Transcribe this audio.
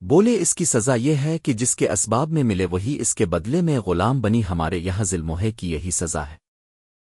بولے اس کی سزا یہ ہے کہ جس کے اسباب میں ملے وہی اس کے بدلے میں غلام بنی ہمارے یہاں ظلم ہے کی یہی سزا ہے۔